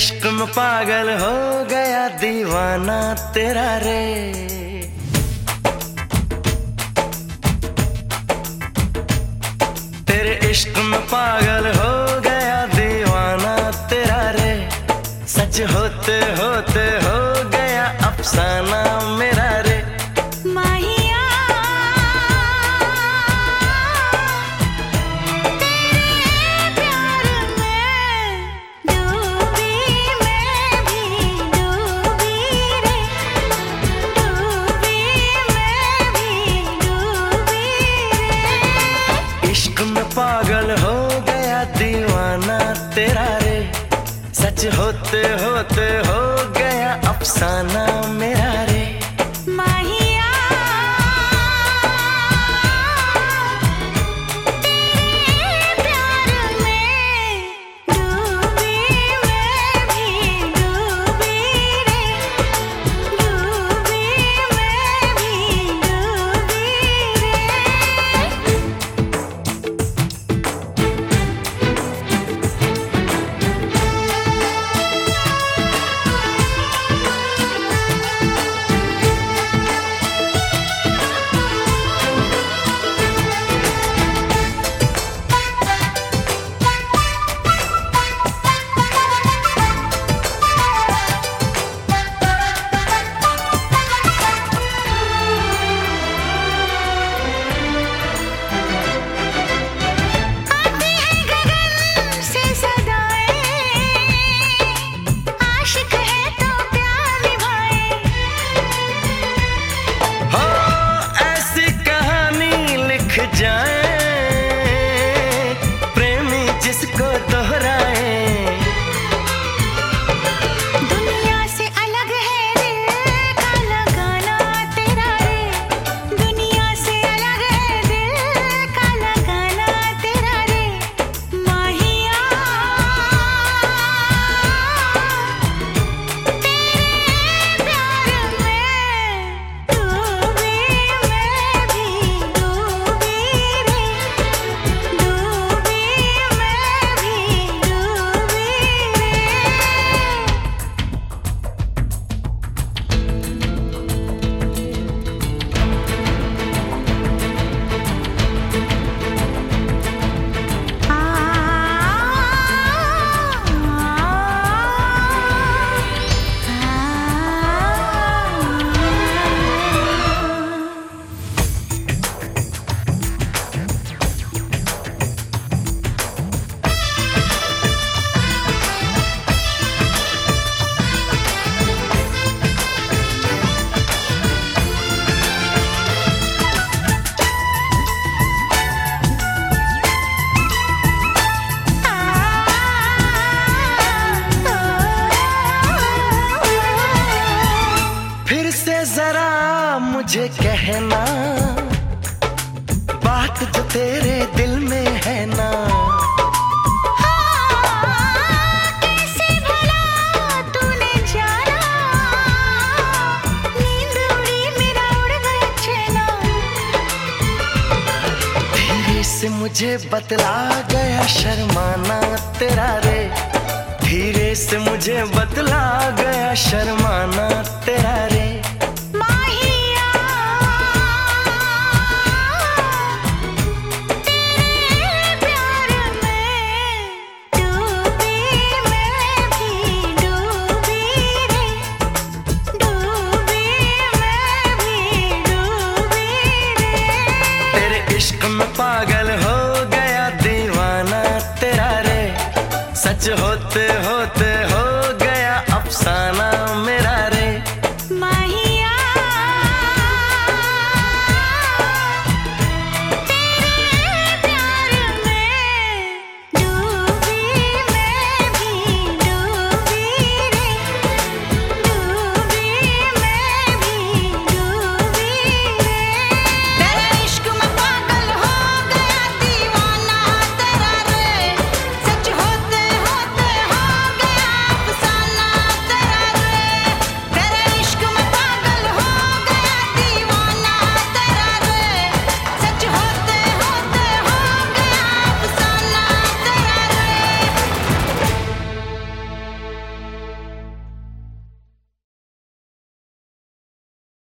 में पागल हो गया दीवाना तेरा रे। तेरे इश्क में पागल हो गया दीवाना तेरा रे। सच होते होते हो गया अफसाना होते होते हो गया अफसाना मेरा रे। बात जो तेरे दिल में है ना। से मुझे बतला गया शर्माना तेरा रे। धीरे से मुझे बतला गया शर्माना तेरा रे पागल हो गया दीवाना तेरा रे। सच होते होते